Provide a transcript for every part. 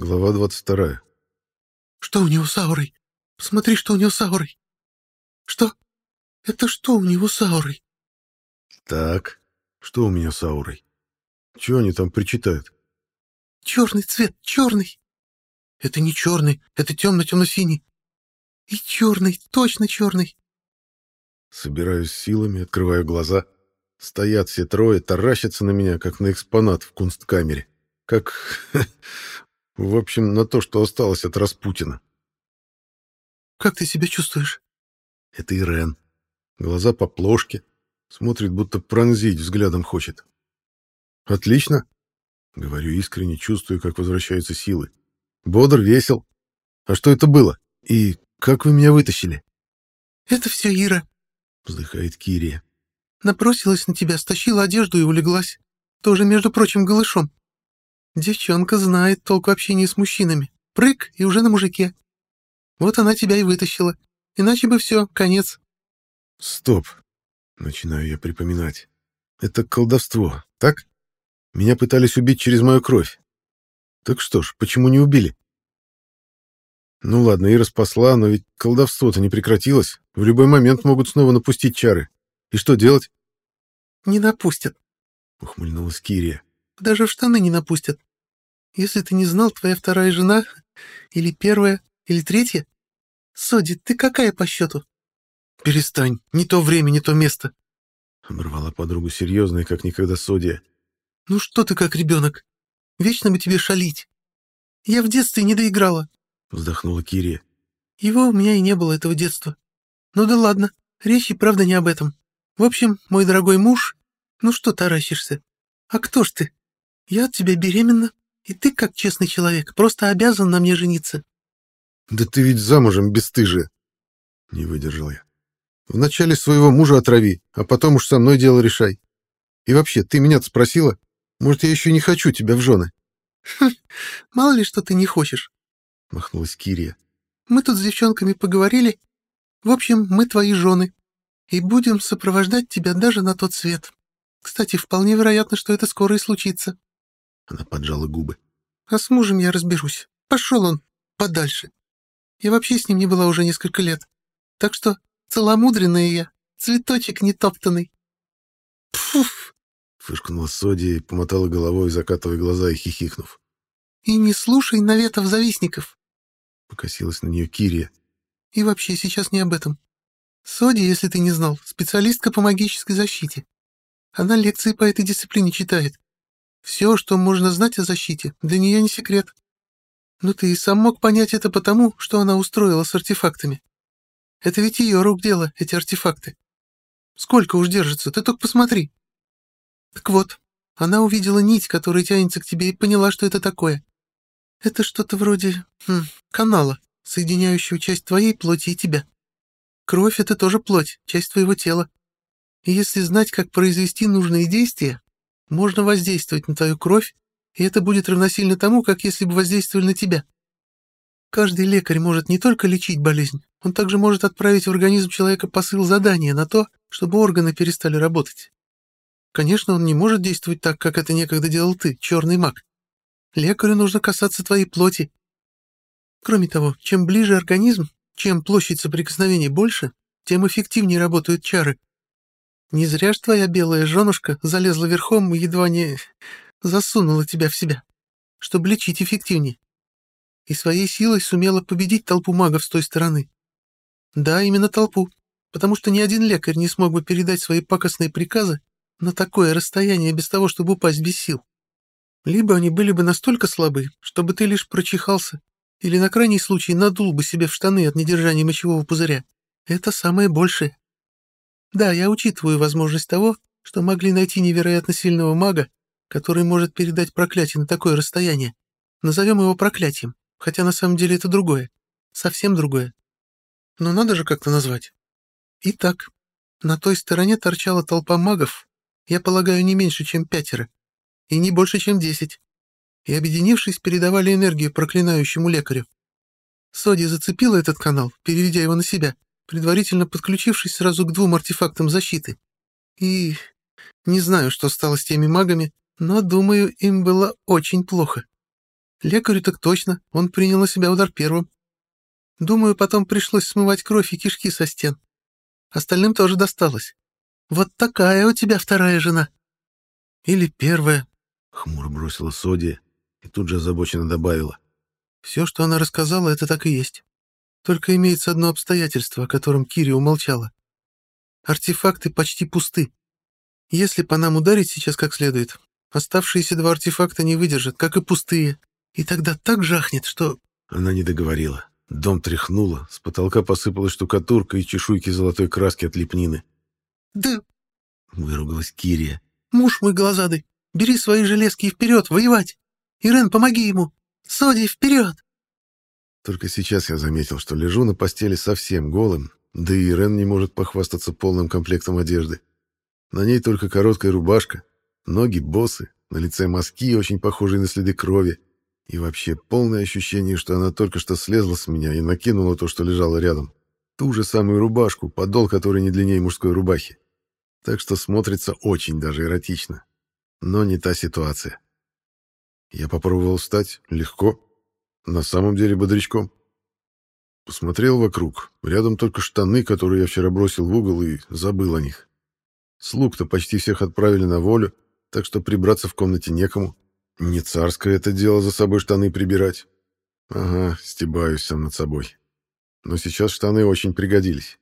Глава 22. Что у него с аурой? Посмотри, что у него с аурой. Что? Это что у него с аурой? Так, что у меня с аурой? Чего они там причитают? Черный цвет, черный. Это не черный, это темно-темно-синий. И черный, точно черный. Собираюсь силами, открываю глаза. Стоят все трое, таращатся на меня, как на экспонат в кунсткамере. Как... В общем, на то, что осталось от Распутина. «Как ты себя чувствуешь?» Это Ирен. Глаза по плошке. Смотрит, будто пронзить взглядом хочет. «Отлично!» Говорю искренне, чувствую, как возвращаются силы. «Бодр, весел. А что это было? И как вы меня вытащили?» «Это все Ира», — вздыхает Кирия. «Напросилась на тебя, стащила одежду и улеглась. Тоже, между прочим, голышом. Девчонка знает толк общения с мужчинами. Прыг, и уже на мужике. Вот она тебя и вытащила. Иначе бы все, конец. Стоп. Начинаю я припоминать. Это колдовство, так? Меня пытались убить через мою кровь. Так что ж, почему не убили? Ну ладно, Ира спасла, но ведь колдовство-то не прекратилось. В любой момент могут снова напустить чары. И что делать? Не напустят, ухмыльнулась Кирия. Даже в штаны не напустят. Если ты не знал, твоя вторая жена, или первая, или третья? Соди, ты какая по счету? Перестань, не то время, не то место. Оборвала подругу серьезно как никогда Содия. Ну что ты как ребенок? Вечно бы тебе шалить. Я в детстве не доиграла. Вздохнула Кирия. Его у меня и не было, этого детства. Ну да ладно, речь и правда не об этом. В общем, мой дорогой муж... Ну что таращишься? А кто ж ты? Я от тебя беременна. И ты, как честный человек, просто обязан на мне жениться. Да ты ведь замужем, бесстыжие. Не выдержал я. Вначале своего мужа отрави, а потом уж со мной дело решай. И вообще, ты меня-то спросила? Может, я еще не хочу тебя в жены? Хм, мало ли, что ты не хочешь. Махнулась Кирия. Мы тут с девчонками поговорили. В общем, мы твои жены. И будем сопровождать тебя даже на тот свет. Кстати, вполне вероятно, что это скоро и случится. Она поджала губы. «А с мужем я разберусь. Пошел он подальше. Я вообще с ним не была уже несколько лет. Так что целомудренная я, цветочек нетоптанный». «Пфуф!» — фыркнула Соди и помотала головой, закатывая глаза и хихикнув. «И не слушай наветов завистников!» — покосилась на нее Кирия. «И вообще сейчас не об этом. Соди, если ты не знал, специалистка по магической защите. Она лекции по этой дисциплине читает. Все, что можно знать о защите, для нее не секрет. Но ты и сам мог понять это потому, что она устроила с артефактами. Это ведь ее рук дело, эти артефакты. Сколько уж держится, ты только посмотри. Так вот, она увидела нить, которая тянется к тебе, и поняла, что это такое. Это что-то вроде хм, канала, соединяющего часть твоей плоти и тебя. Кровь — это тоже плоть, часть твоего тела. И если знать, как произвести нужные действия, можно воздействовать на твою кровь, и это будет равносильно тому, как если бы воздействовали на тебя. Каждый лекарь может не только лечить болезнь, он также может отправить в организм человека посыл задания на то, чтобы органы перестали работать. Конечно, он не может действовать так, как это некогда делал ты, черный маг. Лекарю нужно касаться твоей плоти. Кроме того, чем ближе организм, чем площадь соприкосновений больше, тем эффективнее работают чары, не зря ж твоя белая женушка залезла верхом и едва не засунула тебя в себя, чтобы лечить эффективнее. И своей силой сумела победить толпу магов с той стороны. Да, именно толпу, потому что ни один лекарь не смог бы передать свои пакостные приказы на такое расстояние без того, чтобы упасть без сил. Либо они были бы настолько слабы, чтобы ты лишь прочихался, или на крайний случай надул бы себе в штаны от недержания мочевого пузыря. Это самое большее. Да, я учитываю возможность того, что могли найти невероятно сильного мага, который может передать проклятие на такое расстояние. Назовем его проклятием, хотя на самом деле это другое. Совсем другое. Но надо же как-то назвать. Итак, на той стороне торчала толпа магов, я полагаю, не меньше, чем пятеро, и не больше, чем десять. И, объединившись, передавали энергию проклинающему лекарю. Соди зацепила этот канал, переведя его на себя, предварительно подключившись сразу к двум артефактам защиты. И не знаю, что стало с теми магами, но, думаю, им было очень плохо. Лекарю так точно, он принял на себя удар первым. Думаю, потом пришлось смывать кровь и кишки со стен. Остальным тоже досталось. Вот такая у тебя вторая жена. Или первая, — хмуро бросила Содия и тут же озабоченно добавила. Все, что она рассказала, это так и есть. Только имеется одно обстоятельство, о котором Кири умолчала. Артефакты почти пусты. Если по нам ударить сейчас как следует, оставшиеся два артефакта не выдержат, как и пустые. И тогда так жахнет, что...» Она не договорила. Дом тряхнуло, с потолка посыпалась штукатурка и чешуйки золотой краски от лепнины. «Да...» — выругалась Кирия. «Муж мой глазадый, бери свои железки и вперед, воевать! Ирен, помоги ему! Соди, вперед!» Только сейчас я заметил, что лежу на постели совсем голым, да и Ирен не может похвастаться полным комплектом одежды. На ней только короткая рубашка, ноги босы, на лице мазки, очень похожие на следы крови, и вообще полное ощущение, что она только что слезла с меня и накинула то, что лежало рядом. Ту же самую рубашку, подол которой не длиннее мужской рубахи. Так что смотрится очень даже эротично. Но не та ситуация. Я попробовал встать. Легко. На самом деле бодрячком. Посмотрел вокруг. Рядом только штаны, которые я вчера бросил в угол и забыл о них. Слуг-то почти всех отправили на волю, так что прибраться в комнате некому. Не царское это дело за собой штаны прибирать. Ага, стебаюсь сам над собой. Но сейчас штаны очень пригодились.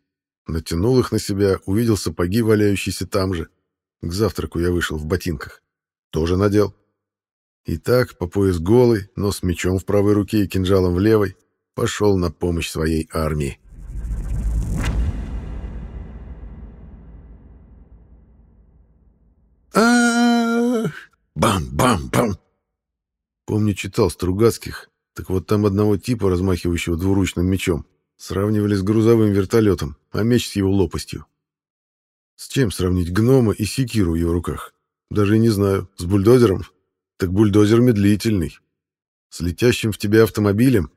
Натянул их на себя, увидел сапоги, валяющиеся там же. К завтраку я вышел в ботинках. Тоже надел. И так, по пояс голый, но с мечом в правой руке и кинжалом в левой, пошел на помощь своей армии. Бам-бам-бам! Помню, читал Стругацких, так вот там одного типа, размахивающего двуручным мечом, сравнивали с грузовым вертолетом, а меч с его лопастью. С чем сравнить гнома и секиру в его руках? Даже не знаю. С бульдозером? Так бульдозер медлительный. С летящим в тебя автомобилем?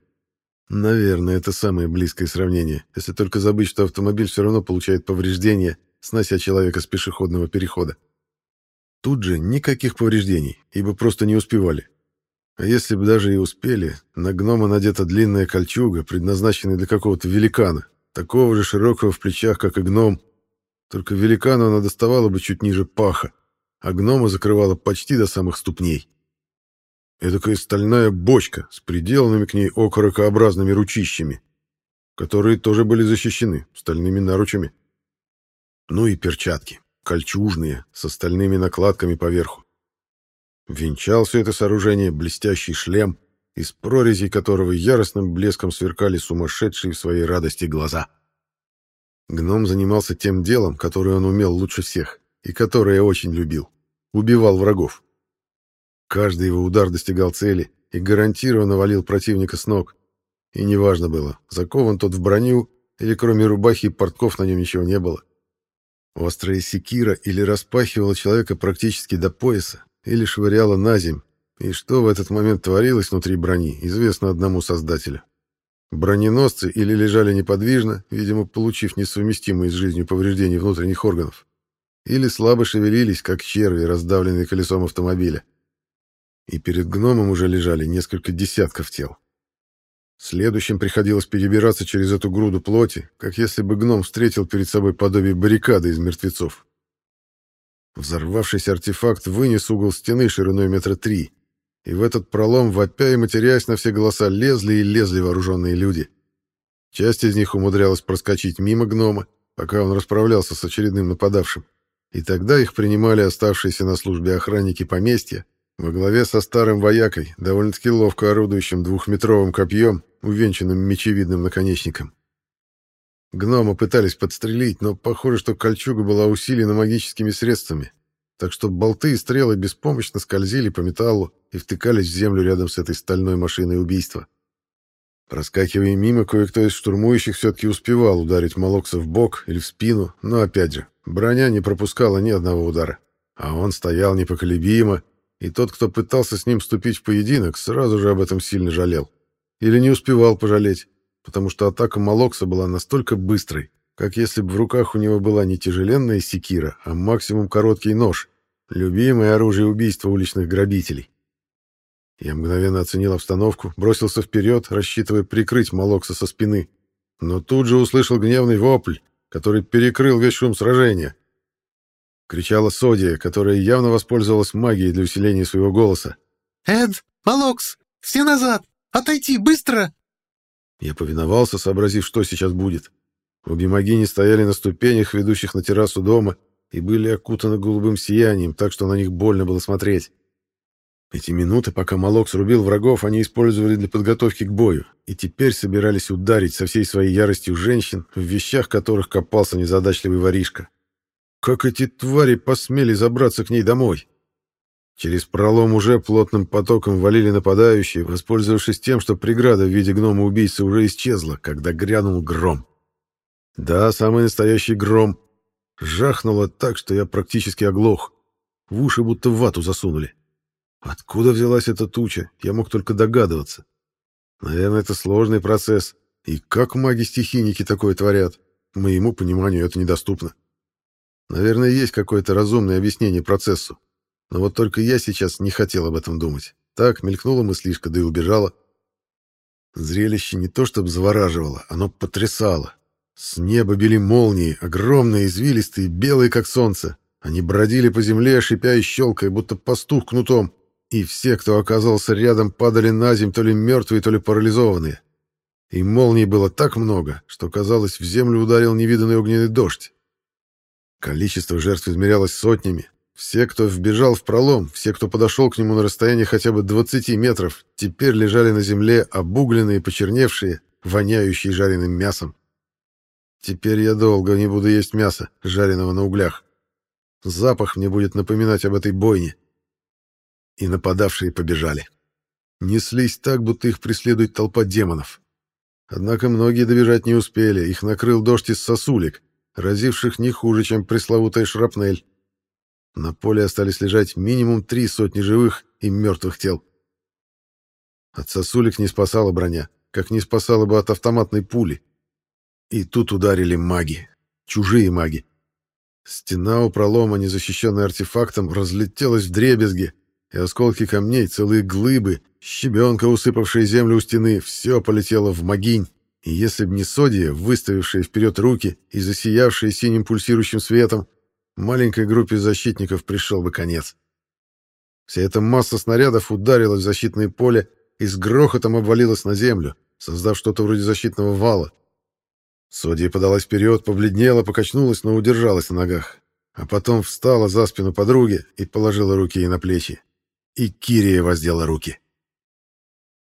Наверное, это самое близкое сравнение, если только забыть, что автомобиль все равно получает повреждения, снося человека с пешеходного перехода. Тут же никаких повреждений, ибо просто не успевали. А если бы даже и успели, на гнома надета длинная кольчуга, предназначенная для какого-то великана, такого же широкого в плечах, как и гном. Только великану она доставала бы чуть ниже паха, а гнома закрывала почти до самых ступней. Эдакая стальная бочка с приделанными к ней окорокообразными ручищами, которые тоже были защищены стальными наручами. Ну и перчатки, кольчужные, с стальными накладками поверху. Венчал все это сооружение блестящий шлем, из прорезей которого яростным блеском сверкали сумасшедшие в своей радости глаза. Гном занимался тем делом, которое он умел лучше всех, и которое я очень любил. Убивал врагов. Каждый его удар достигал цели и гарантированно валил противника с ног. И неважно было, закован тот в броню, или кроме рубахи и портков на нем ничего не было. Острая секира или распахивала человека практически до пояса, или швыряла на земь, и что в этот момент творилось внутри брони, известно одному создателю. Броненосцы или лежали неподвижно, видимо, получив несовместимые с жизнью повреждения внутренних органов, или слабо шевелились, как черви, раздавленные колесом автомобиля. И перед гномом уже лежали несколько десятков тел. Следующим приходилось перебираться через эту груду плоти, как если бы гном встретил перед собой подобие баррикады из мертвецов. Взорвавшийся артефакт вынес угол стены шириной метра три, и в этот пролом, вопя и матерясь на все голоса, лезли и лезли вооруженные люди. Часть из них умудрялась проскочить мимо гнома, пока он расправлялся с очередным нападавшим, и тогда их принимали оставшиеся на службе охранники поместья, во главе со старым воякой, довольно-таки ловко орудующим двухметровым копьем, увенчанным мечевидным наконечником. Гнома пытались подстрелить, но похоже, что кольчуга была усилена магическими средствами, так что болты и стрелы беспомощно скользили по металлу и втыкались в землю рядом с этой стальной машиной убийства. Проскакивая мимо, кое-кто из штурмующих все-таки успевал ударить Молокса в бок или в спину, но, опять же, броня не пропускала ни одного удара. А он стоял непоколебимо, и тот, кто пытался с ним вступить в поединок, сразу же об этом сильно жалел. Или не успевал пожалеть потому что атака Малокса была настолько быстрой, как если бы в руках у него была не тяжеленная секира, а максимум короткий нож, любимое оружие убийства уличных грабителей. Я мгновенно оценил обстановку, бросился вперед, рассчитывая прикрыть Малокса со спины. Но тут же услышал гневный вопль, который перекрыл весь шум сражения. Кричала Содия, которая явно воспользовалась магией для усиления своего голоса. «Эд! Малокс! Все назад! Отойти! Быстро!» Я повиновался, сообразив, что сейчас будет. Обе магини стояли на ступенях, ведущих на террасу дома, и были окутаны голубым сиянием, так что на них больно было смотреть. Эти минуты, пока Малокс рубил врагов, они использовали для подготовки к бою, и теперь собирались ударить со всей своей яростью женщин, в вещах которых копался незадачливый воришка. Как эти твари посмели забраться к ней домой? Через пролом уже плотным потоком валили нападающие, воспользовавшись тем, что преграда в виде гнома-убийцы уже исчезла, когда грянул гром. Да, самый настоящий гром. Жахнуло так, что я практически оглох. В уши будто вату засунули. Откуда взялась эта туча, я мог только догадываться. Наверное, это сложный процесс. И как маги-стихийники такое творят? Моему пониманию это недоступно. Наверное, есть какое-то разумное объяснение процессу. Но вот только я сейчас не хотел об этом думать. Так, мелькнула мыслишка, да и убежала. Зрелище не то чтобы завораживало, оно потрясало. С неба били молнии, огромные, извилистые, белые, как солнце. Они бродили по земле, шипя и щелкая, будто пастух кнутом и все, кто оказался рядом, падали на землю то ли мертвые, то ли парализованные. И молний было так много, что, казалось, в землю ударил невиданный огненный дождь. Количество жертв измерялось сотнями. Все, кто вбежал в пролом, все, кто подошел к нему на расстоянии хотя бы 20 метров, теперь лежали на земле, обугленные, почерневшие, воняющие жареным мясом. Теперь я долго не буду есть мясо, жареного на углях. Запах мне будет напоминать об этой бойне и нападавшие побежали. Неслись так, будто их преследует толпа демонов. Однако многие добежать не успели, их накрыл дождь из сосулек, разивших не хуже, чем пресловутая шрапнель. На поле остались лежать минимум три сотни живых и мертвых тел. От сосулек не спасала броня, как не спасала бы от автоматной пули. И тут ударили маги, чужие маги. Стена у пролома, незащищенная артефактом, разлетелась в дребезги, и осколки камней, целые глыбы, щебенка, усыпавшая землю у стены, все полетело в могинь, и если б не Содия, выставившая вперед руки и засиявшая синим пульсирующим светом, маленькой группе защитников пришел бы конец. Вся эта масса снарядов ударила в защитное поле и с грохотом обвалилась на землю, создав что-то вроде защитного вала. Содия подалась вперед, побледнела, покачнулась, но удержалась на ногах, а потом встала за спину подруги и положила руки ей на плечи и Кирия воздела руки.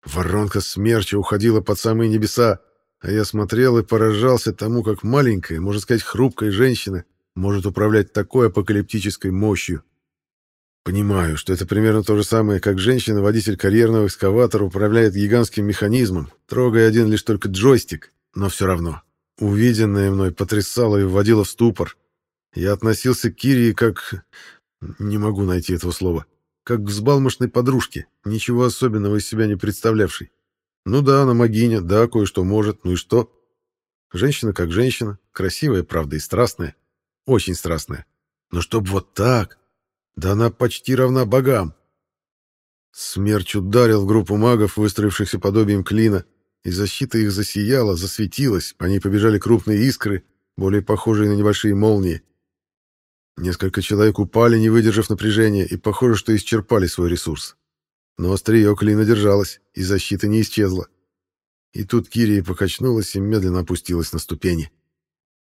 Воронка смерча уходила под самые небеса, а я смотрел и поражался тому, как маленькая, можно сказать, хрупкая женщина может управлять такой апокалиптической мощью. Понимаю, что это примерно то же самое, как женщина-водитель карьерного экскаватора управляет гигантским механизмом, трогая один лишь только джойстик, но все равно. Увиденное мной потрясало и вводило в ступор. Я относился к Кирии как... Не могу найти этого слова как к взбалмошной подружке, ничего особенного из себя не представлявшей. Ну да, она могиня, да, кое-что может, ну и что? Женщина как женщина, красивая, правда, и страстная. Очень страстная. Но чтоб вот так... Да она почти равна богам. Смерч ударил в группу магов, выстроившихся подобием клина, и защита их засияла, засветилась, по ней побежали крупные искры, более похожие на небольшие молнии. Несколько человек упали, не выдержав напряжения, и похоже, что исчерпали свой ресурс. Но острие клина держалось, и защита не исчезла. И тут Кирия покачнулась и медленно опустилась на ступени.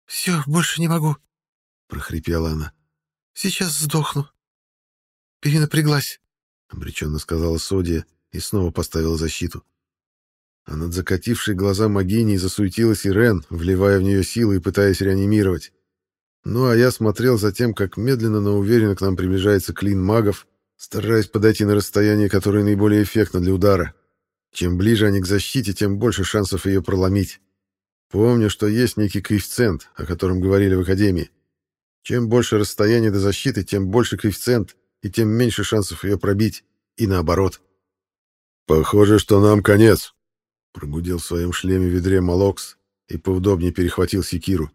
«Все, больше не могу», — прохрипела она. «Сейчас сдохну». «Перенапряглась», — обреченно сказала Содия и снова поставила защиту. А над закатившей глаза Магини засуетилась Ирен, вливая в нее силы и пытаясь реанимировать. Ну, а я смотрел за тем, как медленно, но уверенно к нам приближается клин магов, стараясь подойти на расстояние, которое наиболее эффектно для удара. Чем ближе они к защите, тем больше шансов ее проломить. Помню, что есть некий коэффициент, о котором говорили в Академии. Чем больше расстояние до защиты, тем больше коэффициент, и тем меньше шансов ее пробить. И наоборот. «Похоже, что нам конец», — прогудел в своем шлеме ведре Малокс и поудобнее перехватил секиру.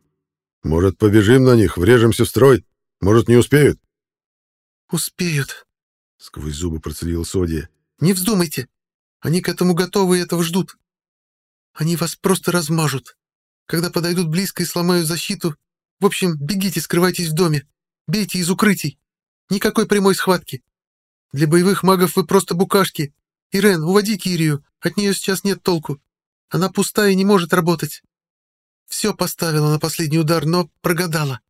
Может, побежим на них, врежемся в строй? Может, не успеют? Успеют, сквозь зубы процедила Содия, Не вздумайте. Они к этому готовы и этого ждут. Они вас просто размажут. Когда подойдут близко и сломают защиту... В общем, бегите, скрывайтесь в доме. Бейте из укрытий. Никакой прямой схватки. Для боевых магов вы просто букашки. Ирен, уводи Кирию. От нее сейчас нет толку. Она пустая и не может работать. Все поставила на последний удар, но прогадала.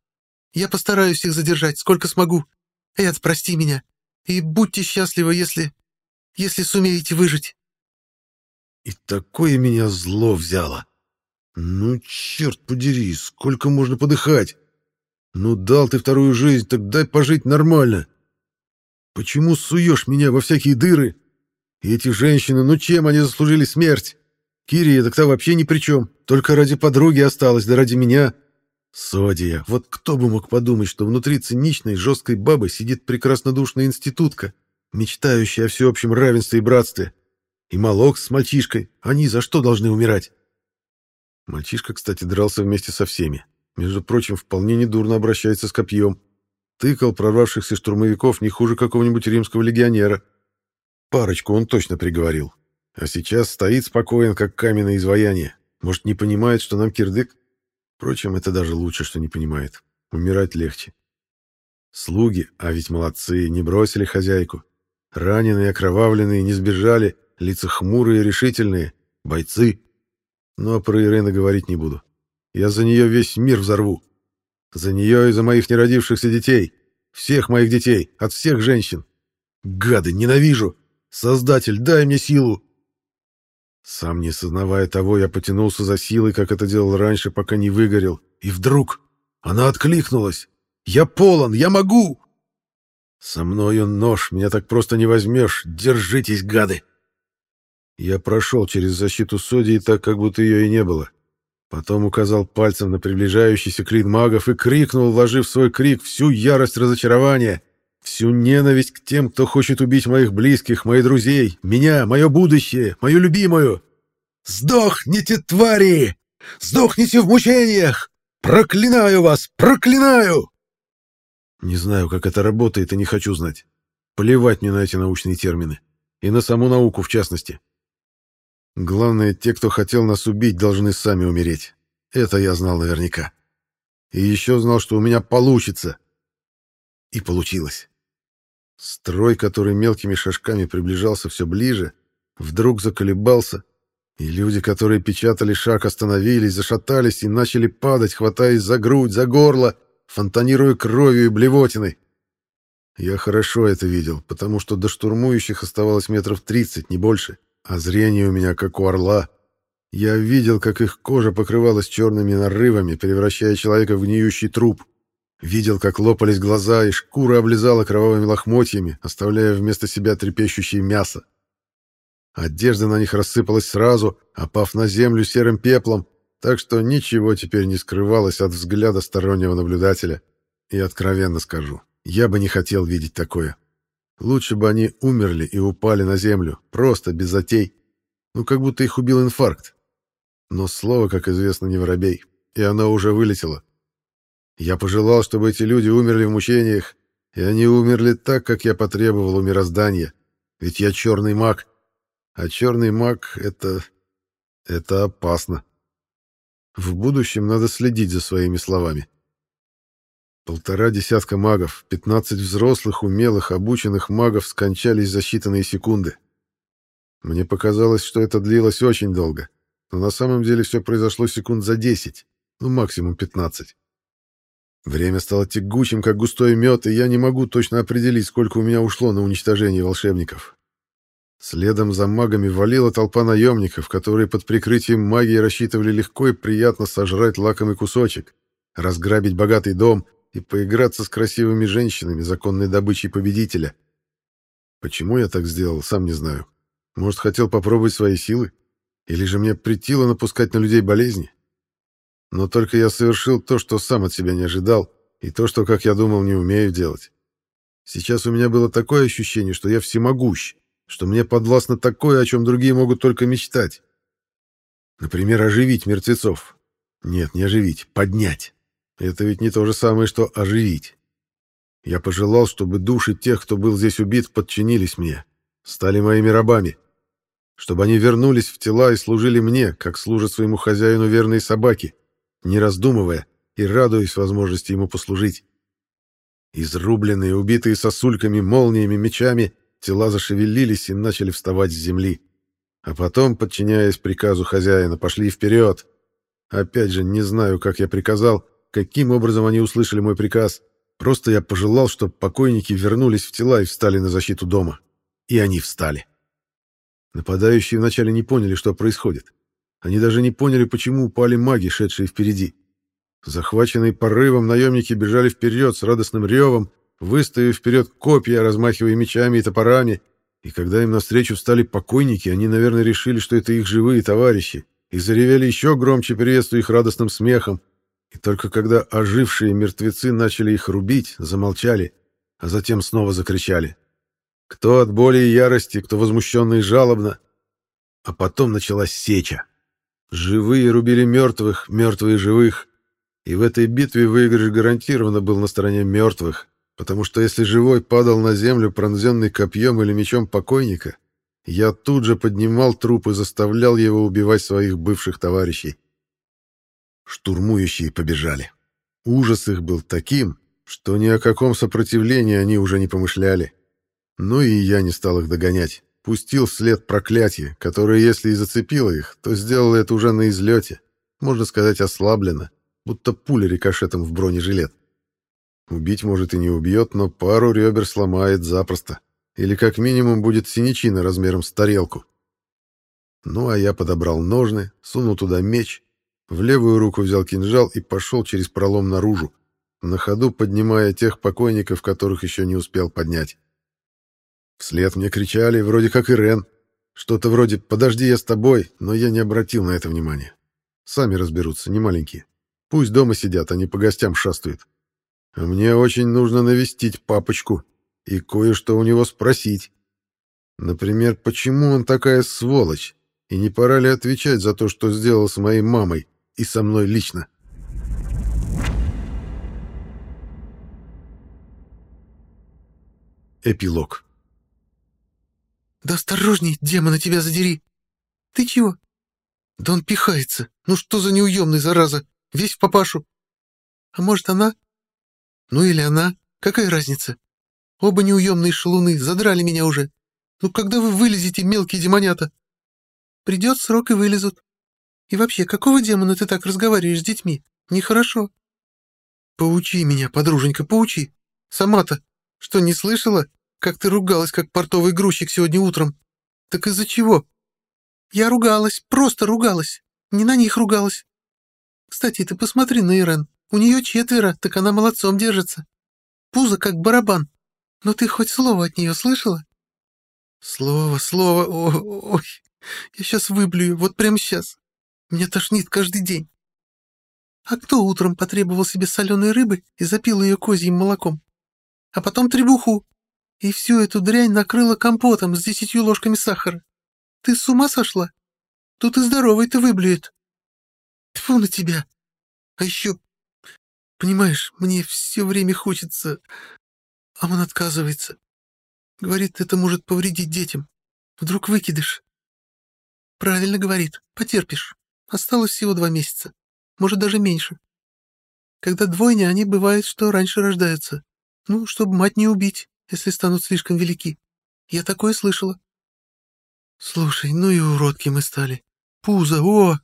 Я постараюсь их задержать, сколько смогу. Эд, прости меня. И будьте счастливы, если... если сумеете выжить. И такое меня зло взяло. Ну, черт подери, сколько можно подыхать? Ну, дал ты вторую жизнь, так дай пожить нормально. Почему суешь меня во всякие дыры? И эти женщины, ну чем они заслужили смерть? Кирия так-то вообще ни при чем. Только ради подруги осталась, да ради меня. Содия, вот кто бы мог подумать, что внутри циничной жесткой бабы сидит прекраснодушная институтка, мечтающая о всеобщем равенстве и братстве. И Малок с мальчишкой, они за что должны умирать? Мальчишка, кстати, дрался вместе со всеми. Между прочим, вполне недурно обращается с копьем. Тыкал прорвавшихся штурмовиков не хуже какого-нибудь римского легионера. Парочку он точно приговорил. А сейчас стоит спокоен, как каменное изваяние. Может, не понимает, что нам кирдык? Впрочем, это даже лучше, что не понимает. Умирать легче. Слуги, а ведь молодцы, не бросили хозяйку. Раненые, окровавленные, не сбежали, лица хмурые, решительные. Бойцы. А про Ирены говорить не буду. Я за нее весь мир взорву. За нее и за моих неродившихся детей. Всех моих детей, от всех женщин. Гады, ненавижу! Создатель, дай мне силу!» Сам не сознавая того, я потянулся за силой, как это делал раньше, пока не выгорел. И вдруг она откликнулась. «Я полон! Я могу!» «Со мною нож, меня так просто не возьмешь! Держитесь, гады!» Я прошел через защиту Содии так, как будто ее и не было. Потом указал пальцем на приближающийся клин магов и крикнул, вложив свой крик всю ярость разочарования. Всю ненависть к тем, кто хочет убить моих близких, моих друзей, меня, мое будущее, мою любимую. «Сдохните, твари! Сдохните в мучениях! Проклинаю вас! Проклинаю!» Не знаю, как это работает, и не хочу знать. Плевать мне на эти научные термины. И на саму науку, в частности. Главное, те, кто хотел нас убить, должны сами умереть. Это я знал наверняка. И еще знал, что у меня получится. И получилось. Строй, который мелкими шажками приближался все ближе, вдруг заколебался, и люди, которые печатали шаг, остановились, зашатались и начали падать, хватаясь за грудь, за горло, фонтанируя кровью и блевотиной. Я хорошо это видел, потому что до штурмующих оставалось метров тридцать, не больше, а зрение у меня как у орла. Я видел, как их кожа покрывалась черными нарывами, превращая человека в гниющий труп. Видел, как лопались глаза, и шкура облизала кровавыми лохмотьями, оставляя вместо себя трепещущее мясо. Одежда на них рассыпалась сразу, опав на землю серым пеплом, так что ничего теперь не скрывалось от взгляда стороннего наблюдателя. И откровенно скажу, я бы не хотел видеть такое. Лучше бы они умерли и упали на землю, просто без затей. Ну, как будто их убил инфаркт. Но слово, как известно, не воробей, и оно уже вылетело. Я пожелал, чтобы эти люди умерли в мучениях, и они умерли так, как я потребовал у мироздания. Ведь я черный маг. А черный маг — это... это опасно. В будущем надо следить за своими словами. Полтора десятка магов, пятнадцать взрослых, умелых, обученных магов скончались за считанные секунды. Мне показалось, что это длилось очень долго, но на самом деле все произошло секунд за десять, ну максимум пятнадцать. Время стало тягучим, как густой мед, и я не могу точно определить, сколько у меня ушло на уничтожение волшебников. Следом за магами валила толпа наемников, которые под прикрытием магии рассчитывали легко и приятно сожрать лакомый кусочек, разграбить богатый дом и поиграться с красивыми женщинами, законной добычей победителя. Почему я так сделал, сам не знаю. Может, хотел попробовать свои силы? Или же мне притило напускать на людей болезни? Но только я совершил то, что сам от себя не ожидал, и то, что, как я думал, не умею делать. Сейчас у меня было такое ощущение, что я всемогущ, что мне подвластно такое, о чем другие могут только мечтать. Например, оживить мертвецов. Нет, не оживить, поднять. Это ведь не то же самое, что оживить. Я пожелал, чтобы души тех, кто был здесь убит, подчинились мне. стали моими рабами, чтобы они вернулись в тела и служили мне, как служат своему хозяину верные собаки, не раздумывая и радуясь возможности ему послужить. Изрубленные, убитые сосульками, молниями, мечами, тела зашевелились и начали вставать с земли. А потом, подчиняясь приказу хозяина, пошли вперед. Опять же, не знаю, как я приказал, каким образом они услышали мой приказ. Просто я пожелал, чтобы покойники вернулись в тела и встали на защиту дома. И они встали. Нападающие вначале не поняли, что происходит. Они даже не поняли, почему упали маги, шедшие впереди. Захваченные порывом, наемники бежали вперед с радостным ревом, выставив вперед копья, размахивая мечами и топорами. И когда им навстречу встали покойники, они, наверное, решили, что это их живые товарищи, и заревели еще громче, приветствуя их радостным смехом. И только когда ожившие мертвецы начали их рубить, замолчали, а затем снова закричали. Кто от боли и ярости, кто возмущенно и жалобно. А потом началась сеча. Живые рубили мертвых, мертвые живых. И в этой битве выигрыш гарантированно был на стороне мертвых, потому что если живой падал на землю, пронзенный копьем или мечом покойника, я тут же поднимал труп и заставлял его убивать своих бывших товарищей. Штурмующие побежали. Ужас их был таким, что ни о каком сопротивлении они уже не помышляли. Ну и я не стал их догонять. Пустил вслед проклятие, которое, если и зацепило их, то сделало это уже на излете, можно сказать, ослаблено, будто пуля рикошетом в бронежилет. Убить, может, и не убьет, но пару ребер сломает запросто. Или как минимум будет синячина размером с тарелку. Ну, а я подобрал ножны, сунул туда меч, в левую руку взял кинжал и пошел через пролом наружу, на ходу поднимая тех покойников, которых еще не успел поднять. Вслед мне кричали, вроде как Ирен. Что-то вроде «подожди, я с тобой», но я не обратил на это внимания. Сами разберутся, не маленькие. Пусть дома сидят, они по гостям шастают. А мне очень нужно навестить папочку и кое-что у него спросить. Например, почему он такая сволочь, и не пора ли отвечать за то, что сделал с моей мамой и со мной лично? Эпилог «Да осторожней, демона тебя задери!» «Ты чего?» «Да он пихается. Ну что за неуемный, зараза? Весь в папашу!» «А может, она?» «Ну или она. Какая разница? Оба неуемные шалуны задрали меня уже. Ну когда вы вылезете, мелкие демонята?» «Придет срок и вылезут. И вообще, какого демона ты так разговариваешь с детьми? Нехорошо». «Поучи меня, подруженька, поучи. Сама-то. Что, не слышала? Как ты ругалась, как портовый грузчик сегодня утром. Так из-за чего? Я ругалась, просто ругалась. Не на них ругалась. Кстати, ты посмотри на Ирен. У нее четверо, так она молодцом держится. Пузо как барабан. Но ты хоть слово от нее слышала? Слово, слово, о, ой, я сейчас выблюю, вот прямо сейчас. Меня тошнит каждый день. А кто утром потребовал себе соленой рыбы и запил ее козьим молоком? А потом требуху, и всю эту дрянь накрыла компотом с десятью ложками сахара. Ты с ума сошла? Тут и здоровый-то выблюет. Тьфу на тебя. А еще, понимаешь, мне все время хочется... А он отказывается. Говорит, это может повредить детям. Вдруг выкидыш. Правильно говорит, потерпишь. Осталось всего два месяца. Может, даже меньше. Когда двойня, они бывает, что раньше рождаются. Ну, чтобы мать не убить если станут слишком велики. Я такое слышала. Слушай, ну и уродки мы стали. Пузо, о!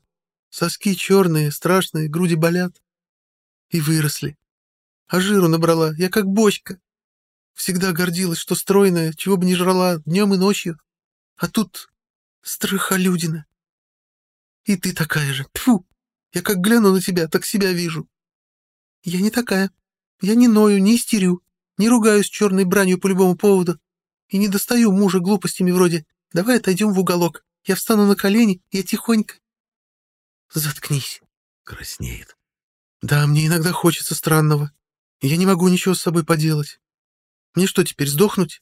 Соски черные, страшные, груди болят. И выросли. А жиру набрала, я как бочка. Всегда гордилась, что стройная, чего бы не жрала днем и ночью. А тут страхолюдина. И ты такая же. Тьфу! Я как гляну на тебя, так себя вижу. Я не такая. Я не ною, не истерю не ругаюсь черной бранью по любому поводу и не достаю мужа глупостями вроде «давай отойдем в уголок, я встану на колени, я тихонько». «Заткнись», — краснеет. «Да, мне иногда хочется странного, я не могу ничего с собой поделать. Мне что, теперь сдохнуть?»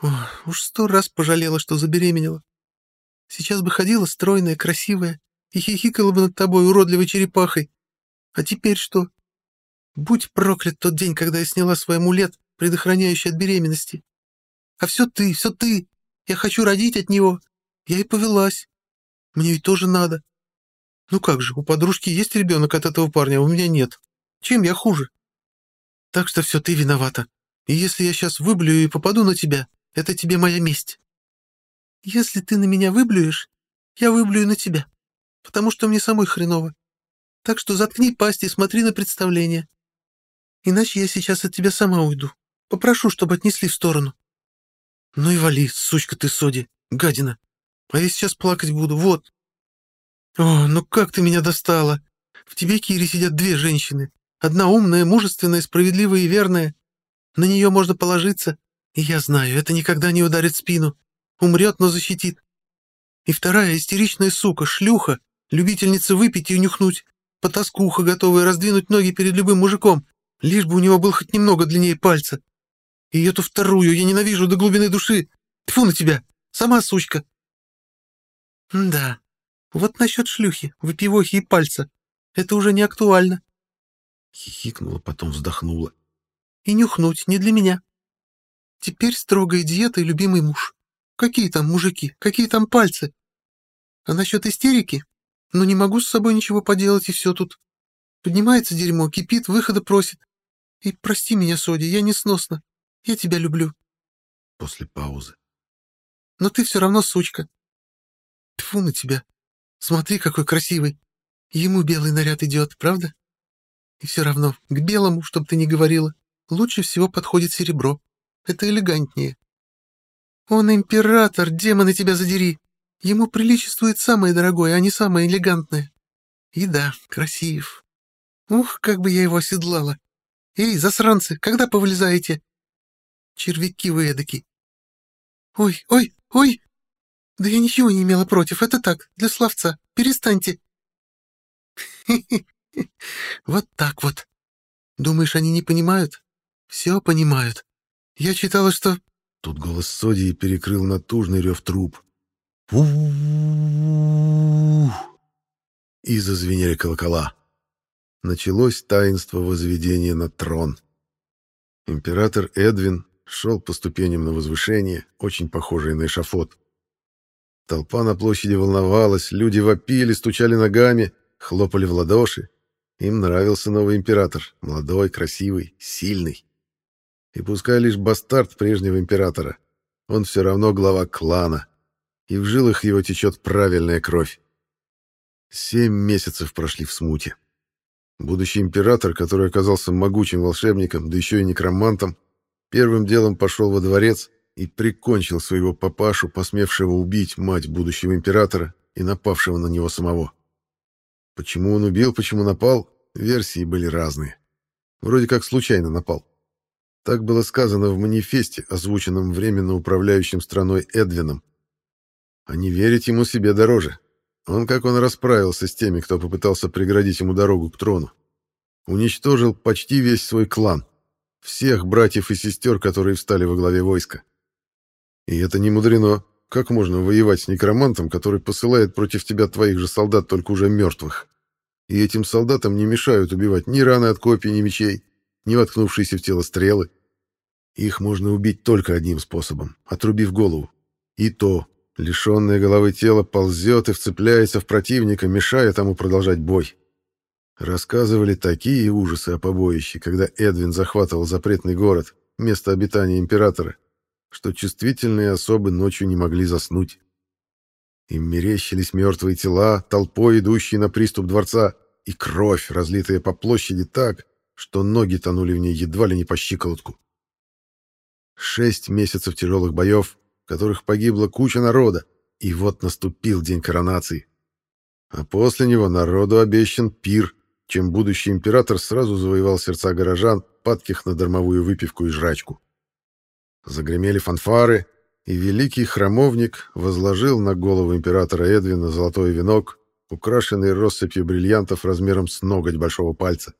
О, уж сто раз пожалела, что забеременела. Сейчас бы ходила стройная, красивая и хихикала бы над тобой уродливой черепахой. А теперь что? Будь проклят тот день, когда я сняла свой амулет, предохраняющий от беременности. А все ты, все ты. Я хочу родить от него. Я и повелась. Мне ведь тоже надо. Ну как же, у подружки есть ребенок от этого парня, а у меня нет. Чем я хуже? Так что все ты виновата. И если я сейчас выблюю и попаду на тебя, это тебе моя месть. Если ты на меня выблюешь, я выблюю на тебя, потому что мне самой хреново. Так что заткни пасть и смотри на представление. Иначе я сейчас от тебя сама уйду. Попрошу, чтобы отнесли в сторону. Ну и вали, сучка ты, Соди, гадина. А я сейчас плакать буду, вот. О, ну как ты меня достала. В тебе, Кире, сидят две женщины. Одна умная, мужественная, справедливая и верная. На нее можно положиться. И я знаю, это никогда не ударит спину. Умрет, но защитит. И вторая истеричная сука, шлюха, любительница выпить и унюхнуть, потаскуха, готовая раздвинуть ноги перед любым мужиком, лишь бы у него был хоть немного длиннее пальца. И эту вторую я ненавижу до глубины души. Тьфу на тебя, сама сучка. да, вот насчет шлюхи, выпивохи и пальца. Это уже не актуально. Хихикнула, потом вздохнула. И нюхнуть не для меня. Теперь строгая диета и любимый муж. Какие там мужики, какие там пальцы? А насчет истерики? Ну не могу с собой ничего поделать, и все тут. Поднимается дерьмо, кипит, выхода просит. И прости меня, Соди, я несносна. Я тебя люблю. После паузы. Но ты все равно сучка. Тьфу на тебя. Смотри, какой красивый. Ему белый наряд идет, правда? И все равно, к белому, чтоб ты не говорила, лучше всего подходит серебро. Это элегантнее. Он император, демоны тебя задери. Ему приличествует самое дорогое, а не самое элегантное. И да, красив. Ух, как бы я его оседлала. Эй, засранцы, когда повылезаете? Червяки вы эдаки. Ой, ой, ой! Да я ничего не имела против, это так, для словца. Перестаньте. Вот так вот. Думаешь, они не понимают? Все понимают. Я читала, что... Тут голос Содии перекрыл натужный рев труб. И зазвенели колокола. Началось таинство возведения на трон. Император Эдвин шел по ступеням на возвышение, очень похожее на эшафот. Толпа на площади волновалась, люди вопили, стучали ногами, хлопали в ладоши. Им нравился новый император, молодой, красивый, сильный. И пускай лишь бастард прежнего императора, он все равно глава клана, и в жилах его течет правильная кровь. Семь месяцев прошли в смуте. Будущий император, который оказался могучим волшебником, да еще и некромантом, Первым делом пошел во дворец и прикончил своего папашу, посмевшего убить мать будущего императора и напавшего на него самого. Почему он убил, почему напал, версии были разные. Вроде как случайно напал. Так было сказано в манифесте, озвученном временно управляющим страной Эдвином. А не верить ему себе дороже. Он, как он расправился с теми, кто попытался преградить ему дорогу к трону. Уничтожил почти весь свой клан. Всех братьев и сестер, которые встали во главе войска. И это не мудрено. Как можно воевать с некромантом, который посылает против тебя твоих же солдат, только уже мертвых? И этим солдатам не мешают убивать ни раны от копий, ни мечей, ни воткнувшиеся в тело стрелы. Их можно убить только одним способом — отрубив голову. И то, лишенное головы тело ползет и вцепляется в противника, мешая тому продолжать бой. Рассказывали такие ужасы о побоище, когда Эдвин захватывал запретный город, место обитания императора, что чувствительные особы ночью не могли заснуть. Им мерещились мертвые тела, толпой идущие на приступ дворца, и кровь, разлитая по площади так, что ноги тонули в ней едва ли не по щиколотку. Шесть месяцев тяжелых боев, которых погибла куча народа, и вот наступил день коронации. А после него народу обещан пир, чем будущий император сразу завоевал сердца горожан, падких на дармовую выпивку и жрачку. Загремели фанфары, и великий храмовник возложил на голову императора Эдвина золотой венок, украшенный россыпью бриллиантов размером с ноготь большого пальца.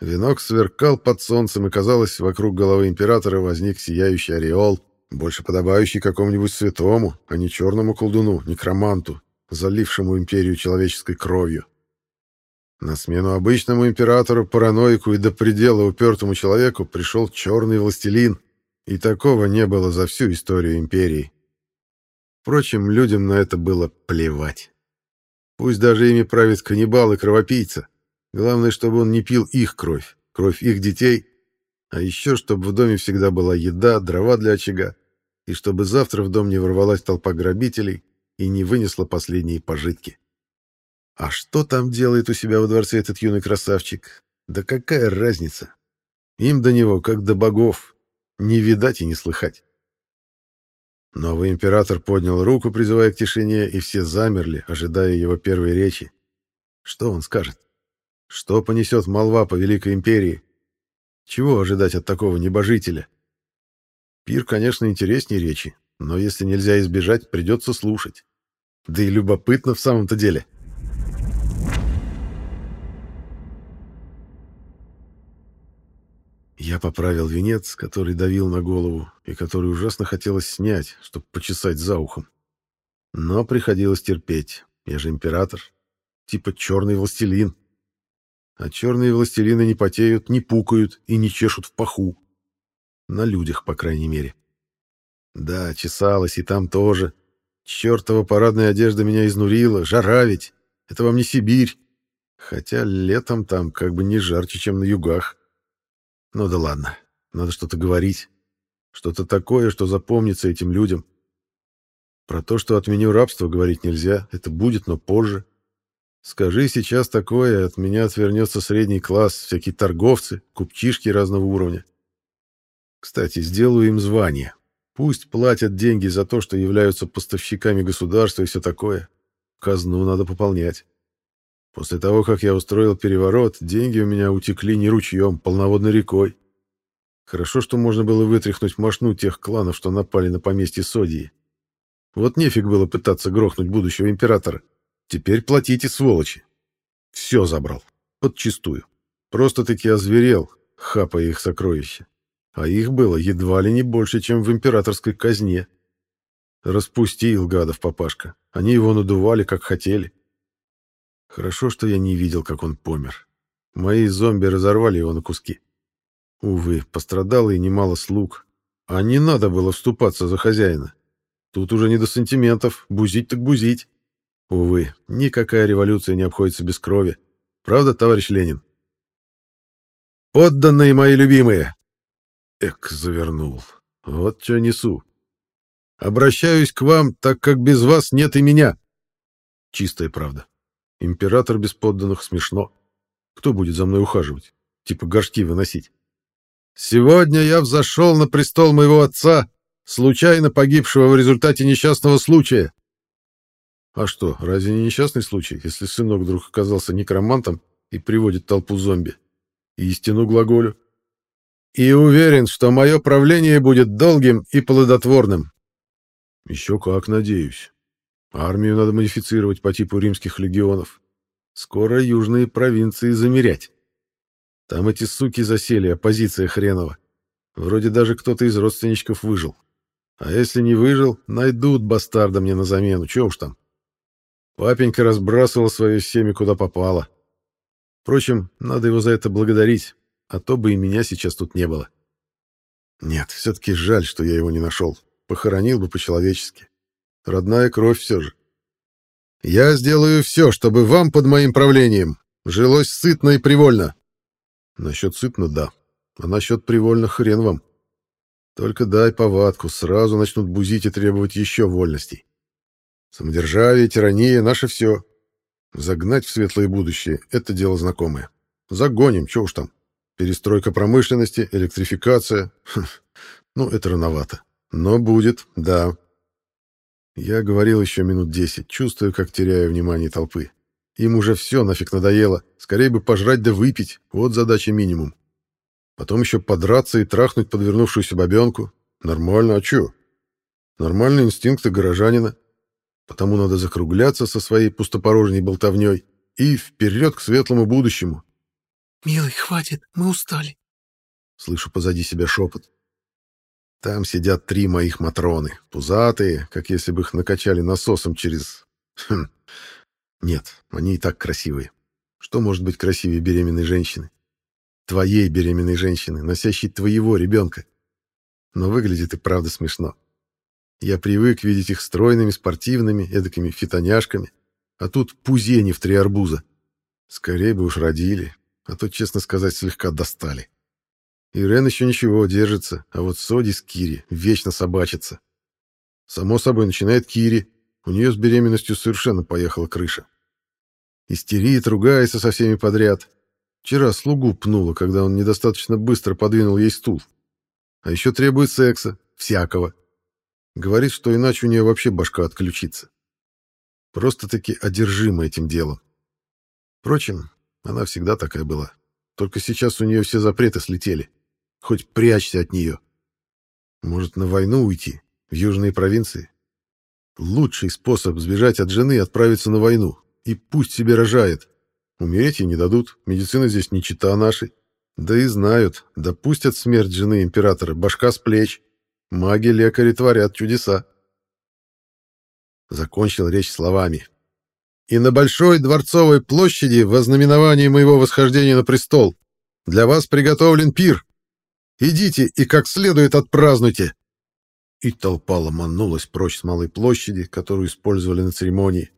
Венок сверкал под солнцем, и, казалось, вокруг головы императора возник сияющий ореол, больше подобающий какому-нибудь святому, а не черному колдуну, некроманту, залившему империю человеческой кровью. На смену обычному императору, параноику и до предела упертому человеку пришел черный властелин, и такого не было за всю историю империи. Впрочем, людям на это было плевать. Пусть даже ими правит каннибал и кровопийца. Главное, чтобы он не пил их кровь, кровь их детей, а еще, чтобы в доме всегда была еда, дрова для очага, и чтобы завтра в дом не ворвалась толпа грабителей и не вынесла последние пожитки. А что там делает у себя во дворце этот юный красавчик? Да какая разница? Им до него, как до богов, не видать и не слыхать. Новый император поднял руку, призывая к тишине, и все замерли, ожидая его первой речи. Что он скажет? Что понесет молва по Великой Империи? Чего ожидать от такого небожителя? Пир, конечно, интереснее речи, но если нельзя избежать, придется слушать. Да и любопытно в самом-то деле. Я поправил венец, который давил на голову и который ужасно хотелось снять, чтобы почесать за ухом. Но приходилось терпеть. Я же император. Типа черный властелин. А черные властелины не потеют, не пукают и не чешут в паху. На людях, по крайней мере. Да, чесалась и там тоже. Чертова парадная одежда меня изнурила. Жара ведь. Это вам не Сибирь. Хотя летом там как бы не жарче, чем на югах. Ну да ладно. Надо что-то говорить. Что-то такое, что запомнится этим людям. Про то, что отменю рабство, говорить нельзя. Это будет, но позже. Скажи сейчас такое, от меня отвернется средний класс, всякие торговцы, купчишки разного уровня. Кстати, сделаю им звание. Пусть платят деньги за то, что являются поставщиками государства и все такое. Казну надо пополнять. После того, как я устроил переворот, деньги у меня утекли не ручьем, полноводной рекой. Хорошо, что можно было вытряхнуть мошну тех кланов, что напали на поместье Содии. Вот нефиг было пытаться грохнуть будущего императора. Теперь платите, сволочи. Все забрал. Подчистую. Просто-таки озверел, хапая их сокровища. А их было едва ли не больше, чем в императорской казне. Распустил гадов папашка. Они его надували, как хотели. Хорошо, что я не видел, как он помер. Мои зомби разорвали его на куски. Увы, пострадало и немало слуг. А не надо было вступаться за хозяина. Тут уже не до сантиментов, бузить так бузить. Увы, никакая революция не обходится без крови. Правда, товарищ Ленин? «Подданные мои любимые!» Эк, завернул. Вот что несу. Обращаюсь к вам, так как без вас нет и меня. Чистая правда. Император без подданных смешно. Кто будет за мной ухаживать? Типа горшки выносить. Сегодня я взошел на престол моего отца, случайно погибшего в результате несчастного случая. А что, разве не несчастный случай, если сынок вдруг оказался некромантом и приводит толпу зомби? Истину глаголю. И уверен, что мое правление будет долгим и плодотворным. Еще как, надеюсь. Армию надо модифицировать по типу римских легионов. Скоро южные провинции замерять. Там эти суки засели, оппозиция хренова. Вроде даже кто-то из родственничков выжил. А если не выжил, найдут бастарда мне на замену, чё уж там. Папенька разбрасывал свое семя куда попало. Впрочем, надо его за это благодарить, а то бы и меня сейчас тут не было. Нет, все-таки жаль, что я его не нашел. Похоронил бы по-человечески. Родная кровь все же. Я сделаю все, чтобы вам под моим правлением жилось сытно и привольно. Насчет сытно — да. А насчет привольно — хрен вам. Только дай повадку, сразу начнут бузить и требовать еще вольностей. Самодержавие, тирания — наше все. Загнать в светлое будущее — это дело знакомое. Загоним, что уж там. Перестройка промышленности, электрификация. Хм, ну, это рановато. Но будет, да. Я говорил еще минут десять, чувствую, как теряю внимание толпы. Им уже все нафиг надоело. Скорее бы пожрать да выпить. Вот задача минимум. Потом еще подраться и трахнуть подвернувшуюся бабенку. Нормально, а че? Нормальные инстинкты горожанина потому надо закругляться со своей пустопорожней болтовней и вперед к светлому будущему. «Милый, хватит, мы устали», — слышу позади себя шепот. Там сидят три моих матроны, пузатые, как если бы их накачали насосом через... Хм. Нет, они и так красивые. Что может быть красивее беременной женщины? Твоей беременной женщины, носящей твоего ребенка. Но выглядит и правда смешно. Я привык видеть их стройными, спортивными, эдакими фитоняшками. А тут пузени в три арбуза. Скорее бы уж родили, а то, честно сказать, слегка достали. Ирен еще ничего, держится, а вот Соди с Кири вечно собачится. Само собой, начинает Кири. У нее с беременностью совершенно поехала крыша. Истерит, ругается со всеми подряд. Вчера слугу пнула, когда он недостаточно быстро подвинул ей стул. А еще требует секса, всякого. Говорит, что иначе у нее вообще башка отключится. Просто-таки одержима этим делом. Впрочем, она всегда такая была. Только сейчас у нее все запреты слетели. Хоть прячься от нее. Может, на войну уйти? В южные провинции? Лучший способ сбежать от жены — отправиться на войну. И пусть себе рожает. Умереть ей не дадут. Медицина здесь не чита нашей. Да и знают, допустят смерть жены императора, башка с плеч. Маги-лекари творят чудеса. Закончил речь словами. «И на Большой Дворцовой площади, в ознаменовании моего восхождения на престол, для вас приготовлен пир. Идите и как следует отпразднуйте!» И толпа ломанулась прочь с Малой площади, которую использовали на церемонии.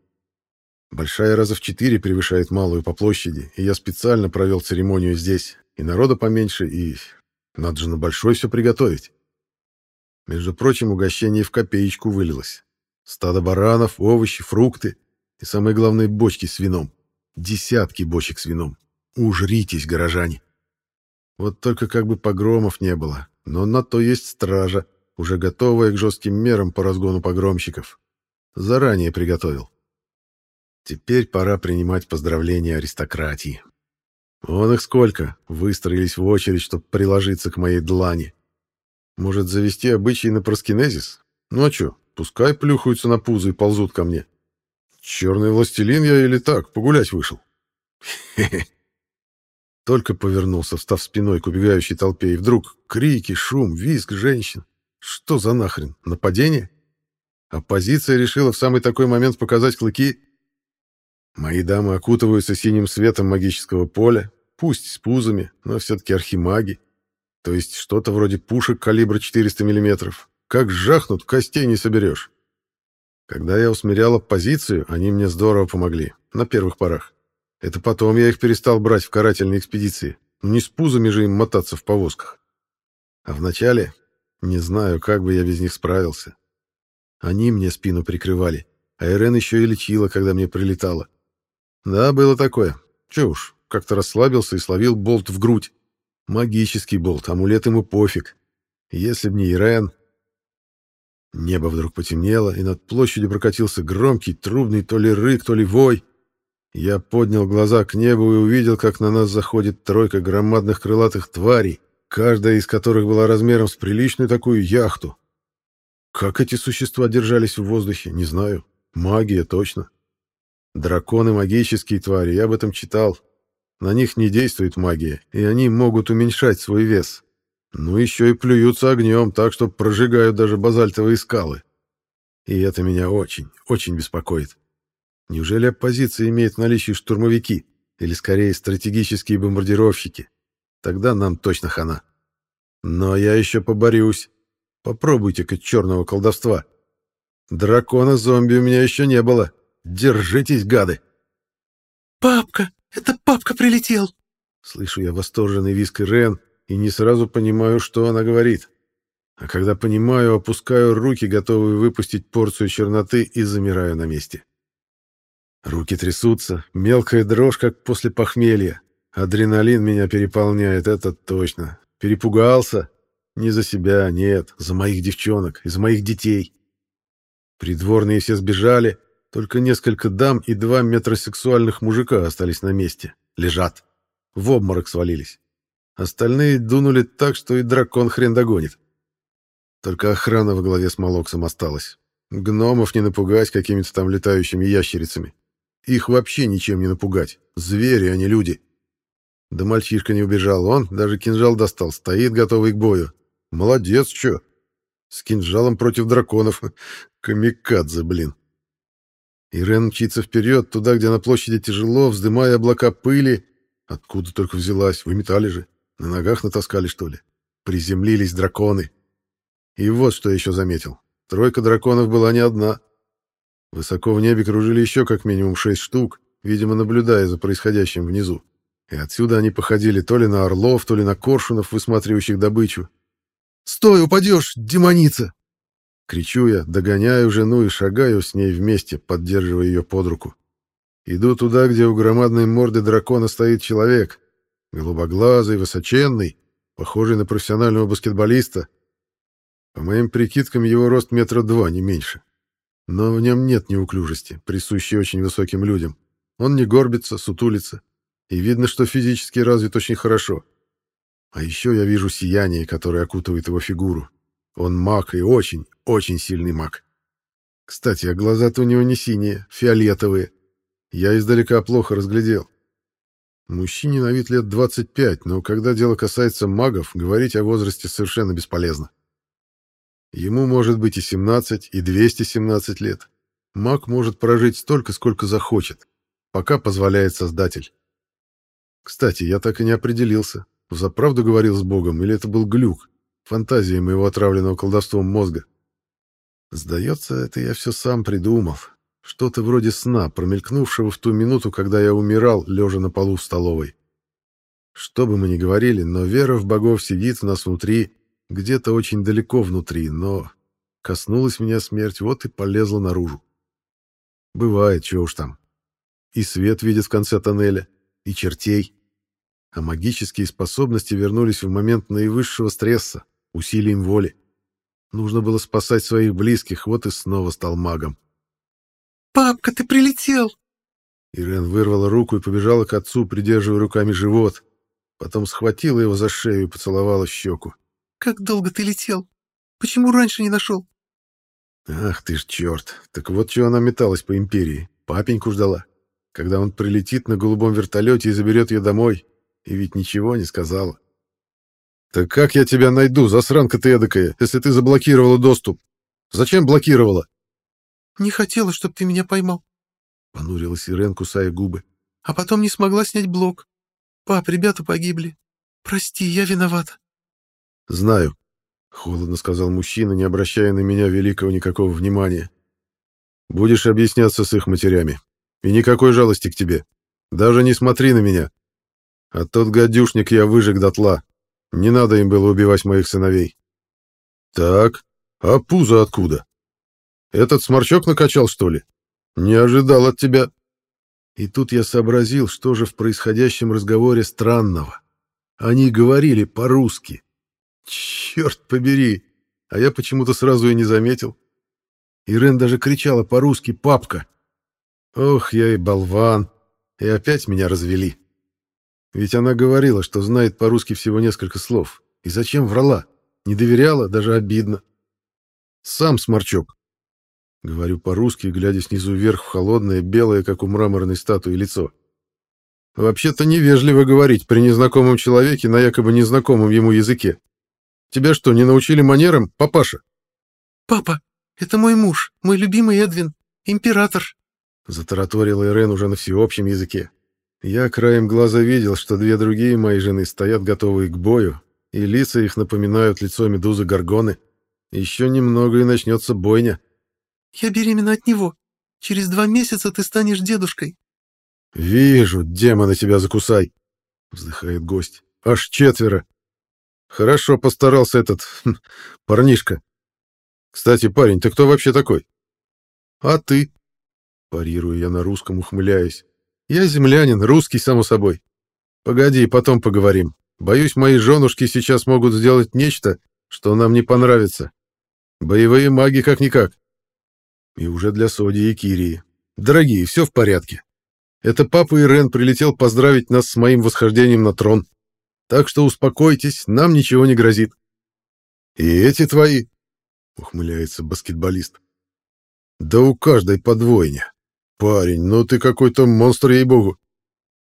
Большая раза в четыре превышает малую по площади, и я специально провел церемонию здесь. И народа поменьше, и надо же на большой все приготовить. Между прочим, угощение в копеечку вылилось. Стадо баранов, овощи, фрукты и, самое главное, бочки с вином. Десятки бочек с вином. Ужритесь, горожане. Вот только как бы погромов не было, но на то есть стража, уже готовая к жестким мерам по разгону погромщиков. Заранее приготовил. Теперь пора принимать поздравления аристократии. Вон их сколько, выстроились в очередь, чтобы приложиться к моей длани. Может, завести обычай на проскинезис? Ну а чё, пускай плюхаются на пузо и ползут ко мне. Черный властелин я или так, погулять вышел. Хе-хе. Только повернулся, встав спиной к убегающей толпе, и вдруг крики, шум, визг женщин. Что за нахрен? Нападение? Оппозиция решила в самый такой момент показать клыки? Мои дамы окутываются синим светом магического поля, пусть с пузами, но все-таки архимаги. То есть что-то вроде пушек калибра 400 мм. Как жахнут, костей не соберешь. Когда я усмирял оппозицию, они мне здорово помогли, на первых порах. Это потом я их перестал брать в карательные экспедиции. Ну, не с пузами же им мотаться в повозках. А вначале не знаю, как бы я без них справился. Они мне спину прикрывали, а Ирен еще и лечила, когда мне прилетало. Да, было такое. Че уж, как-то расслабился и словил болт в грудь. Магический болт, амулет ему пофиг. Если б не Ирен... Небо вдруг потемнело, и над площадью прокатился громкий, трубный то ли рык, то ли вой. Я поднял глаза к небу и увидел, как на нас заходит тройка громадных крылатых тварей, каждая из которых была размером с приличную такую яхту. Как эти существа держались в воздухе, не знаю. Магия, точно. Драконы магические твари, я об этом читал. На них не действует магия, и они могут уменьшать свой вес. Ну, еще и плюются огнем, так что прожигают даже базальтовые скалы. И это меня очень, очень беспокоит. Неужели оппозиция имеет в наличии штурмовики, или скорее стратегические бомбардировщики? Тогда нам точно хана. Но я еще поборюсь. Попробуйте-ка черного колдовства. Дракона-зомби у меня еще не было. Держитесь, гады!» «Папка! Это папка прилетел!» Слышу я восторженный визг Рен и не сразу понимаю, что она говорит. А когда понимаю, опускаю руки, готовые выпустить порцию черноты, и замираю на месте. Руки трясутся, мелкая дрожь, как после похмелья. Адреналин меня переполняет, это точно. Перепугался. Не за себя, нет, за моих девчонок и за моих детей. Придворные все сбежали, только несколько дам и два метросексуальных мужика остались на месте. Лежат. В обморок свалились. Остальные дунули так, что и дракон хрен догонит. Только охрана во главе с Молоксом осталась. Гномов не напугать какими-то там летающими ящерицами. Их вообще ничем не напугать. Звери, а не люди. Да мальчишка не убежал. Он даже кинжал достал. Стоит, готовый к бою. Молодец, чё. С кинжалом против драконов. Камикадзе, блин. Ирен мчится вперед, туда, где на площади тяжело, вздымая облака пыли. Откуда только взялась, выметали же. На ногах натаскали, что ли? Приземлились драконы. И вот что я еще заметил. Тройка драконов была не одна. Высоко в небе кружили еще как минимум шесть штук, видимо, наблюдая за происходящим внизу. И отсюда они походили то ли на орлов, то ли на коршунов, высматривающих добычу. «Стой, упадешь, демоница!» Кричу я, догоняю жену и шагаю с ней вместе, поддерживая ее под руку. Иду туда, где у громадной морды дракона стоит человек. Голубоглазый, высоченный, похожий на профессионального баскетболиста. По моим прикидкам, его рост метра два, не меньше. Но в нем нет неуклюжести, присущей очень высоким людям. Он не горбится, сутулится. И видно, что физически развит очень хорошо. А еще я вижу сияние, которое окутывает его фигуру. Он маг и очень, очень сильный маг. Кстати, а глаза-то у него не синие, фиолетовые. Я издалека плохо разглядел. Мужчине на вид лет 25, но когда дело касается магов, говорить о возрасте совершенно бесполезно. Ему может быть и 17, и 217 лет. Маг может прожить столько, сколько захочет, пока позволяет Создатель. Кстати, я так и не определился, заправду говорил с Богом, или это был глюк, фантазия моего отравленного колдовством мозга. Сдается, это я все сам придумал, что-то вроде сна, промелькнувшего в ту минуту, когда я умирал, лежа на полу в столовой. Что бы мы ни говорили, но вера в богов сидит у нас внутри, где-то очень далеко внутри, но коснулась меня смерть, вот и полезла наружу. Бывает, чего уж там. И свет видит в конце тоннеля, и чертей. А магические способности вернулись в момент наивысшего стресса, усилием воли. Нужно было спасать своих близких, вот и снова стал магом. «Папка, ты прилетел!» Ирен вырвала руку и побежала к отцу, придерживая руками живот. Потом схватила его за шею и поцеловала щеку. «Как долго ты летел? Почему раньше не нашел?» «Ах ты ж черт! Так вот чего она металась по империи. Папеньку ждала. Когда он прилетит на голубом вертолете и заберет ее домой. И ведь ничего не сказала. «Так как я тебя найду, засранка ты эдакая, если ты заблокировала доступ? Зачем блокировала?» Не хотела, чтобы ты меня поймал. Понурилась Ирен, кусая губы. А потом не смогла снять блок. Пап, ребята погибли. Прости, я виновата. Знаю, холодно сказал мужчина, не обращая на меня великого никакого внимания. Будешь объясняться с их матерями. И никакой жалости к тебе. Даже не смотри на меня. А тот гадюшник я выжег дотла. Не надо им было убивать моих сыновей. Так, а пузо откуда? Этот сморчок накачал, что ли? Не ожидал от тебя. И тут я сообразил, что же в происходящем разговоре странного. Они говорили по-русски. Черт побери! А я почему-то сразу и не заметил. Ирен даже кричала по-русски «папка». Ох, я и болван. И опять меня развели. Ведь она говорила, что знает по-русски всего несколько слов. И зачем врала? Не доверяла, даже обидно. Сам сморчок. Говорю по-русски, глядя снизу вверх в холодное, белое, как у мраморной статуи, лицо. Вообще-то невежливо говорить при незнакомом человеке на якобы незнакомом ему языке. Тебя что, не научили манерам, папаша? Папа, это мой муж, мой любимый Эдвин, император. Затараторила Ирен уже на всеобщем языке. Я краем глаза видел, что две другие мои жены стоят готовые к бою, и лица их напоминают лицо медузы Горгоны. Еще немного и начнется бойня. Я беременна от него. Через два месяца ты станешь дедушкой. Вижу, демона тебя закусай, вздыхает гость. Аж четверо. Хорошо постарался этот хм, парнишка. Кстати, парень, ты кто вообще такой? А ты? Парирую я на русском, ухмыляясь. Я землянин, русский, само собой. Погоди, потом поговорим. Боюсь, мои женушки сейчас могут сделать нечто, что нам не понравится. Боевые маги как-никак. И уже для Соди и Кирии. Дорогие, все в порядке. Это папа Ирен прилетел поздравить нас с моим восхождением на трон. Так что успокойтесь, нам ничего не грозит. И эти твои, ухмыляется баскетболист. Да у каждой подвойня. Парень, ну ты какой-то монстр, ей-богу.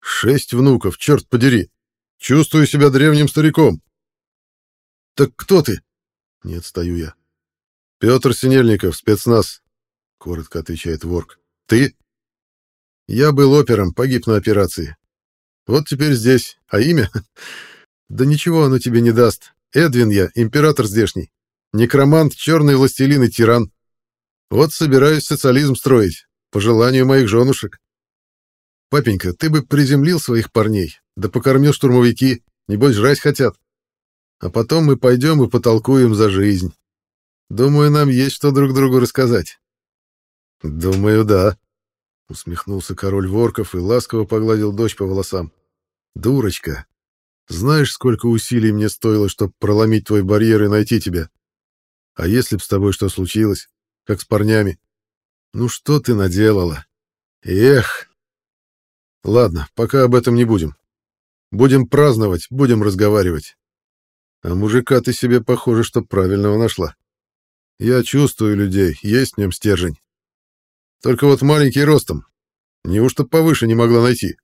Шесть внуков, черт подери. Чувствую себя древним стариком. Так кто ты? Не отстаю я. Петр Синельников, спецназ коротко отвечает Ворк. Ты? Я был опером, погиб на операции. Вот теперь здесь. А имя? Да ничего оно тебе не даст. Эдвин я, император здешний. Некромант, черный властелин и тиран. Вот собираюсь социализм строить, по желанию моих женушек. Папенька, ты бы приземлил своих парней, да покормил штурмовики, небось жрать хотят. А потом мы пойдем и потолкуем за жизнь. Думаю, нам есть что друг другу рассказать. Думаю, да. Усмехнулся король Ворков и ласково погладил дочь по волосам. Дурочка, знаешь, сколько усилий мне стоило, чтобы проломить твой барьер и найти тебя? А если б с тобой что случилось, как с парнями? Ну что ты наделала? Эх, Ладно, пока об этом не будем. Будем праздновать, будем разговаривать. А мужика ты себе, похоже, что правильного нашла. Я чувствую людей, есть в нем стержень. Только вот маленький ростом. Неужто повыше не могла найти?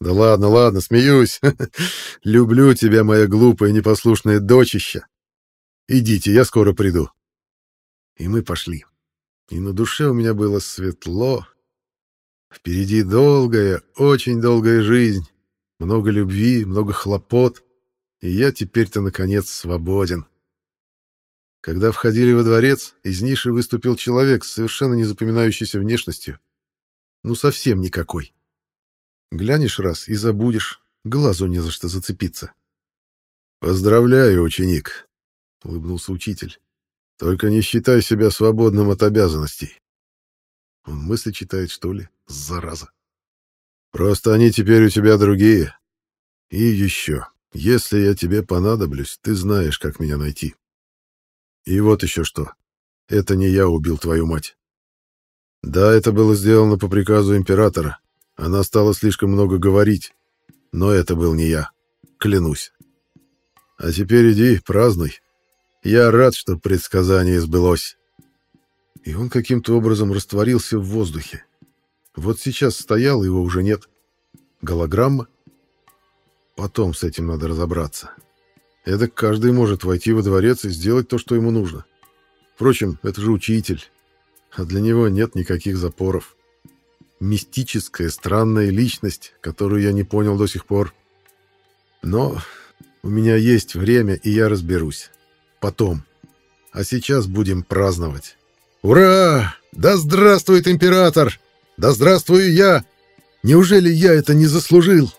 Да ладно, ладно, смеюсь. Люблю тебя, моя глупая непослушная дочища. Идите, я скоро приду. И мы пошли. И на душе у меня было светло, Впереди долгая, очень долгая жизнь, много любви, много хлопот, и я теперь-то, наконец, свободен. Когда входили во дворец, из ниши выступил человек с совершенно незапоминающейся внешностью. Ну, совсем никакой. Глянешь раз и забудешь, глазу не за что зацепиться. «Поздравляю, ученик», — улыбнулся учитель. «Только не считай себя свободным от обязанностей. Он мысли читает, что ли? Зараза. Просто они теперь у тебя другие. И еще, если я тебе понадоблюсь, ты знаешь, как меня найти. И вот еще что. Это не я убил твою мать. Да, это было сделано по приказу императора. Она стала слишком много говорить. Но это был не я. Клянусь. А теперь иди, празднуй. Я рад, что предсказание сбылось и он каким-то образом растворился в воздухе. Вот сейчас стоял, его уже нет. Голограмма? Потом с этим надо разобраться. Это каждый может войти во дворец и сделать то, что ему нужно. Впрочем, это же учитель, а для него нет никаких запоров. Мистическая, странная личность, которую я не понял до сих пор. Но у меня есть время, и я разберусь. Потом. А сейчас будем праздновать. «Ура! Да здравствует император! Да здравствую я! Неужели я это не заслужил?»